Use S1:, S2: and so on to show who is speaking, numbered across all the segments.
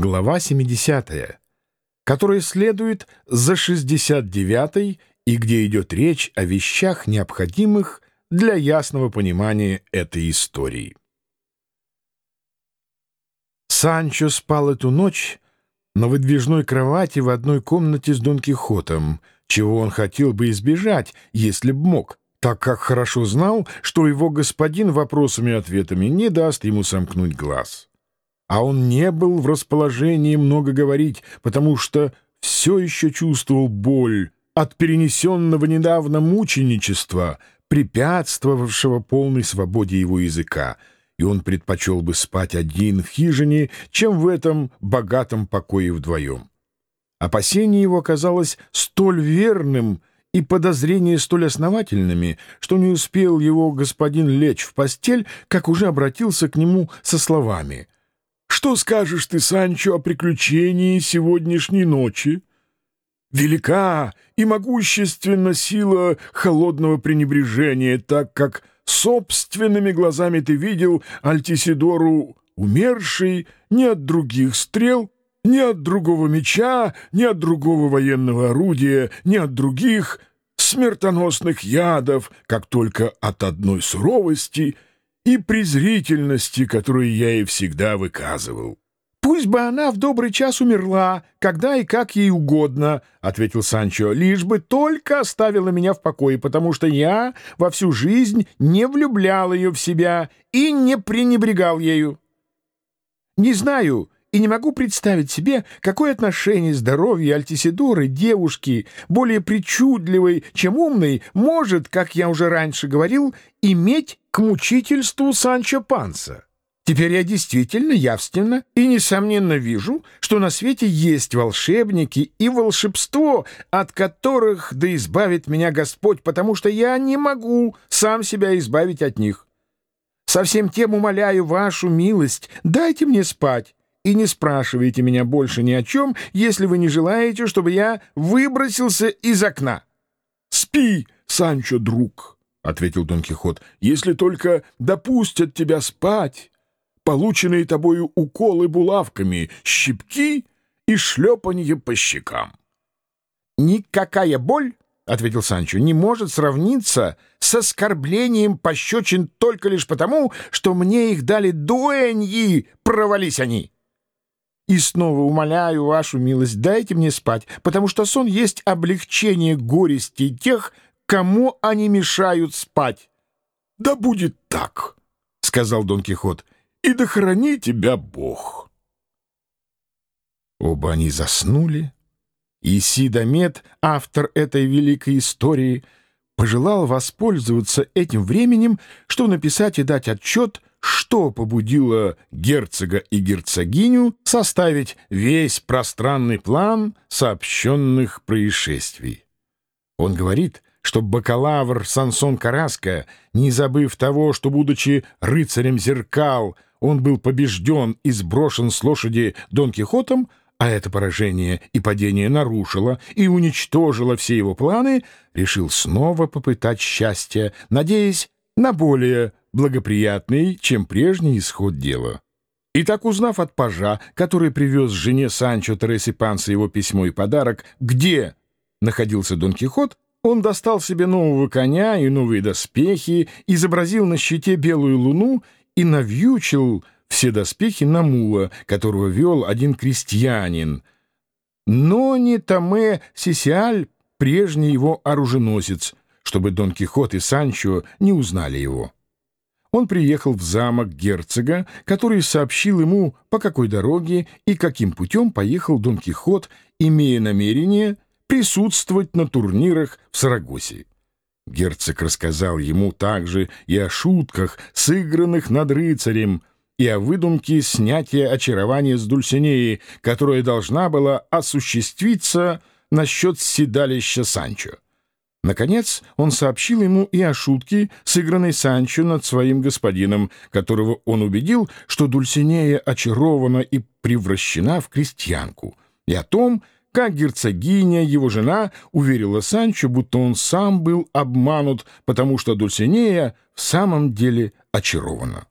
S1: Глава 70, которая следует за 69 и где идет речь о вещах, необходимых для ясного понимания этой истории. Санчо спал эту ночь на выдвижной кровати в одной комнате с Дон Кихотом, чего он хотел бы избежать, если б мог, так как хорошо знал, что его господин вопросами и ответами не даст ему сомкнуть глаз. А он не был в расположении много говорить, потому что все еще чувствовал боль от перенесенного недавно мученичества, препятствовавшего полной свободе его языка, и он предпочел бы спать один в хижине, чем в этом богатом покое вдвоем. Опасение его оказалось столь верным и подозрения столь основательными, что не успел его господин лечь в постель, как уже обратился к нему со словами «Что скажешь ты, Санчо, о приключении сегодняшней ночи?» Велика и могущественна сила холодного пренебрежения, так как собственными глазами ты видел Альтисидору умерший не от других стрел, ни от другого меча, ни от другого военного орудия, ни от других смертоносных ядов, как только от одной суровости и презрительности, которую я и всегда выказывал. «Пусть бы она в добрый час умерла, когда и как ей угодно», — ответил Санчо, — «лишь бы только оставила меня в покое, потому что я во всю жизнь не влюблял ее в себя и не пренебрегал ею. Не знаю, и не могу представить себе, какое отношение здоровье Альтисидоры, девушки, более причудливой, чем умной, может, как я уже раньше говорил, иметь к мучительству Санчо Панса. Теперь я действительно явственно и несомненно вижу, что на свете есть волшебники и волшебство, от которых да избавит меня Господь, потому что я не могу сам себя избавить от них. Совсем тем умоляю вашу милость, дайте мне спать и не спрашивайте меня больше ни о чем, если вы не желаете, чтобы я выбросился из окна. — Спи, Санчо, друг, — ответил Дон Кихот, — если только допустят тебя спать. Полученные тобою уколы булавками, щипки и шлепанье по щекам. — Никакая боль, — ответил Санчо, — не может сравниться с оскорблением пощечин только лишь потому, что мне их дали дуэньи, провались они. — и снова умоляю вашу милость, дайте мне спать, потому что сон есть облегчение горести тех, кому они мешают спать. — Да будет так, — сказал Дон Кихот, — и да храни тебя Бог. Оба они заснули, и Сидомет, автор этой великой истории, пожелал воспользоваться этим временем, чтобы написать и дать отчет что побудило герцога и герцогиню составить весь пространный план сообщенных происшествий. Он говорит, что бакалавр Сансон Караска, не забыв того, что, будучи рыцарем зеркал, он был побежден и сброшен с лошади Дон Кихотом, а это поражение и падение нарушило и уничтожило все его планы, решил снова попытать счастье, надеясь на более благоприятный, чем прежний исход дела. И так узнав от пажа, который привез жене Санчо Тересе Панса его письмо и подарок, где находился Дон Кихот, он достал себе нового коня и новые доспехи, изобразил на щите белую луну и навьючил все доспехи на мула, которого вел один крестьянин. Но не Томе Сисиаль, прежний его оруженосец, чтобы Дон Кихот и Санчо не узнали его. Он приехал в замок герцога, который сообщил ему, по какой дороге и каким путем поехал Дон Кихот, имея намерение присутствовать на турнирах в Сарагосе. Герцог рассказал ему также и о шутках, сыгранных над рыцарем, и о выдумке снятия очарования с Дульсинеи, которая должна была осуществиться насчет седалища Санчо. Наконец он сообщил ему и о шутке, сыгранной Санчо над своим господином, которого он убедил, что Дульсинея очарована и превращена в крестьянку, и о том, как герцогиня, его жена, уверила Санчо, будто он сам был обманут, потому что Дульсинея в самом деле очарована.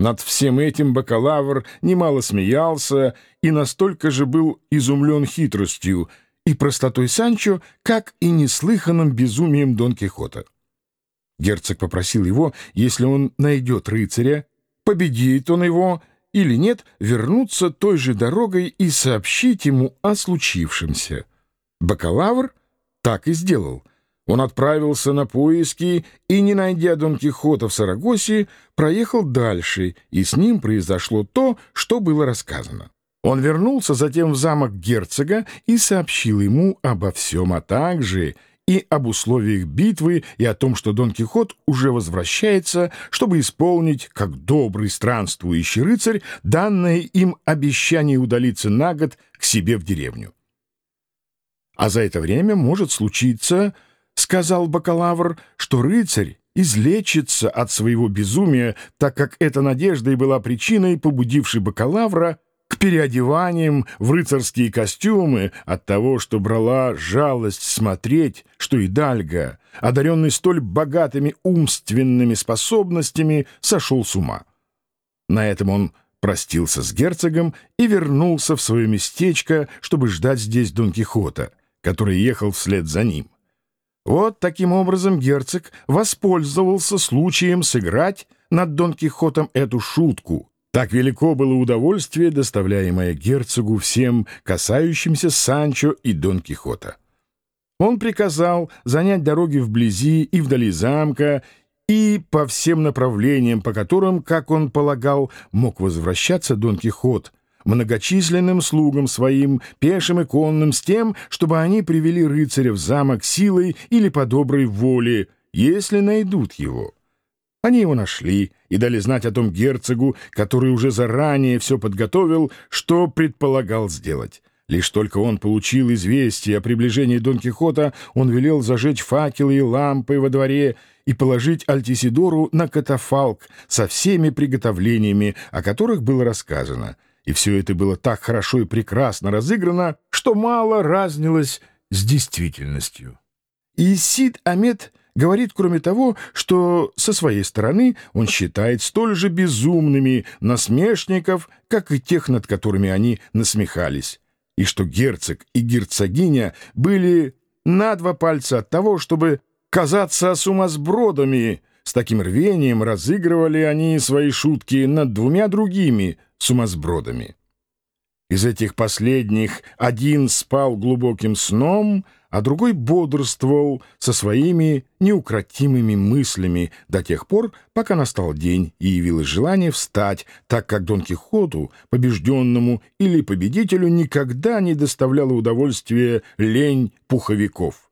S1: Над всем этим бакалавр немало смеялся и настолько же был изумлен хитростью и простотой Санчо, как и неслыханным безумием Дон Кихота. Герцог попросил его, если он найдет рыцаря, победит он его или нет, вернуться той же дорогой и сообщить ему о случившемся. Бакалавр так и сделал — он отправился на поиски и, не найдя Дон Кихота в Сарагосе, проехал дальше, и с ним произошло то, что было рассказано. Он вернулся затем в замок герцога и сообщил ему обо всем, а также и об условиях битвы, и о том, что Дон Кихот уже возвращается, чтобы исполнить, как добрый странствующий рыцарь, данное им обещание удалиться на год к себе в деревню. А за это время может случиться сказал бакалавр, что рыцарь излечится от своего безумия, так как эта надежда и была причиной, побудившей бакалавра к переодеваниям в рыцарские костюмы от того, что брала жалость смотреть, что и Дальга, одаренный столь богатыми умственными способностями, сошел с ума. На этом он простился с герцогом и вернулся в свое местечко, чтобы ждать здесь Дон Кихота, который ехал вслед за ним. Вот таким образом герцог воспользовался случаем сыграть над Дон Кихотом эту шутку. Так велико было удовольствие, доставляемое герцогу всем касающимся Санчо и Дон Кихота. Он приказал занять дороги вблизи и вдали замка, и по всем направлениям, по которым, как он полагал, мог возвращаться Дон Кихот, многочисленным слугам своим, пешим и конным, с тем, чтобы они привели рыцаря в замок силой или по доброй воле, если найдут его. Они его нашли и дали знать о том герцогу, который уже заранее все подготовил, что предполагал сделать. Лишь только он получил известие о приближении Дон Кихота, он велел зажечь факелы и лампы во дворе и положить Альтисидору на катафалк со всеми приготовлениями, о которых было рассказано — и все это было так хорошо и прекрасно разыграно, что мало разнилось с действительностью. И Сид Амет говорит, кроме того, что со своей стороны он считает столь же безумными насмешников, как и тех, над которыми они насмехались, и что герцог и герцогиня были на два пальца от того, чтобы казаться сумасбродами, с таким рвением разыгрывали они свои шутки над двумя другими сумасбродами. Из этих последних один спал глубоким сном, а другой бодрствовал со своими неукротимыми мыслями до тех пор, пока настал день и явилось желание встать, так как Дон Кихоту, побежденному или победителю, никогда не доставляло удовольствия лень пуховиков.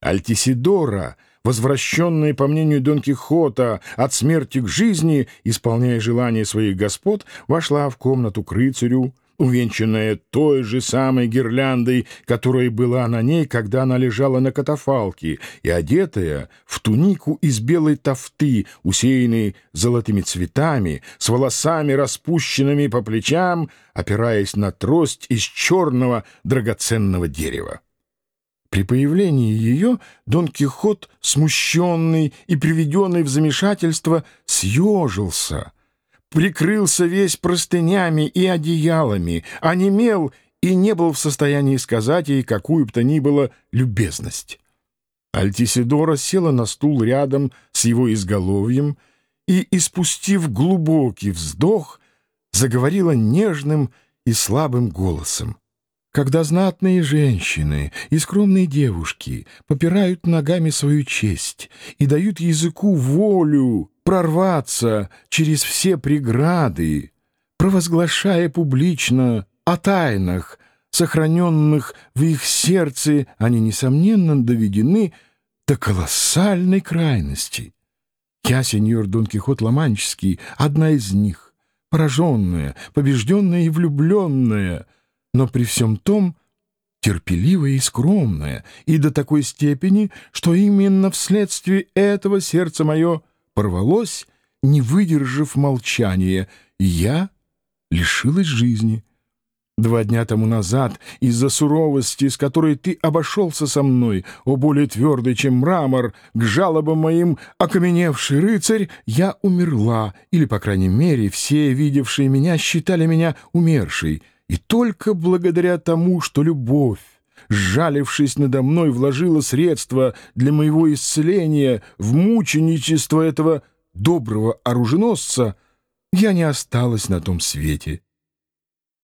S1: Альтисидора — возвращенная, по мнению Дон Кихота, от смерти к жизни, исполняя желания своих господ, вошла в комнату к рыцарю, увенчанная той же самой гирляндой, которая была на ней, когда она лежала на катафалке, и одетая в тунику из белой тофты, усеянной золотыми цветами, с волосами распущенными по плечам, опираясь на трость из черного драгоценного дерева. При появлении ее Дон Кихот, смущенный и приведенный в замешательство, съежился, прикрылся весь простынями и одеялами, онемел и не был в состоянии сказать ей какую бы то ни было любезность. Альтисидора села на стул рядом с его изголовьем и, испустив глубокий вздох, заговорила нежным и слабым голосом. Когда знатные женщины и скромные девушки попирают ногами свою честь и дают языку волю прорваться через все преграды, провозглашая публично о тайнах, сохраненных в их сердце, они, несомненно, доведены до колоссальной крайности. Я, сеньор Дон Кихот Ломанческий, одна из них, пораженная, побежденная и влюбленная — но при всем том терпеливая и скромная, и до такой степени, что именно вследствие этого сердце мое порвалось, не выдержав молчания, и я лишилась жизни. Два дня тому назад, из-за суровости, с которой ты обошелся со мной, о более твердый, чем мрамор, к жалобам моим окаменевший рыцарь, я умерла, или, по крайней мере, все, видевшие меня, считали меня умершей, и только благодаря тому, что любовь, сжалившись надо мной, вложила средства для моего исцеления в мученичество этого доброго оруженосца, я не осталась на том свете».